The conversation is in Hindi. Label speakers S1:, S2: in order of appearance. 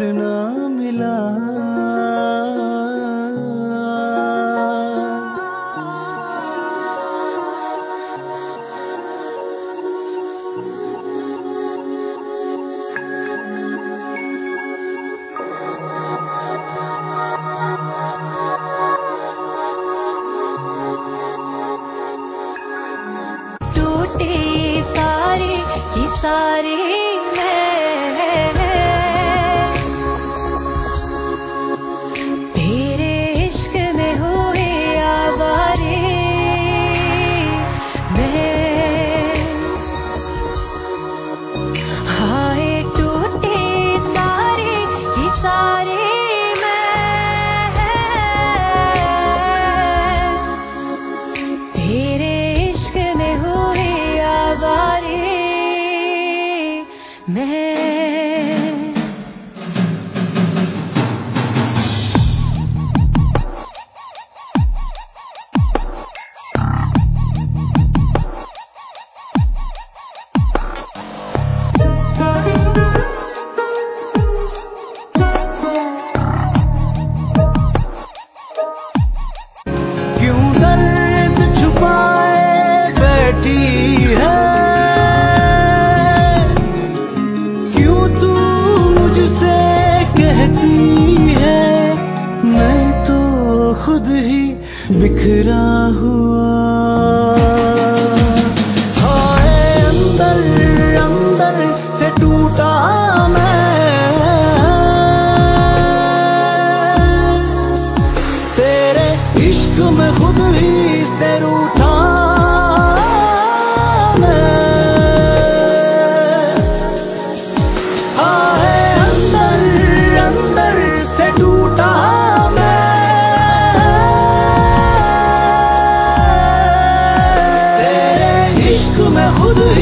S1: फिर ना मिला। सारे
S2: man. बिखरा हुआ। अंदर अंदर से टूटा तेरे इश्क में से रूठा olur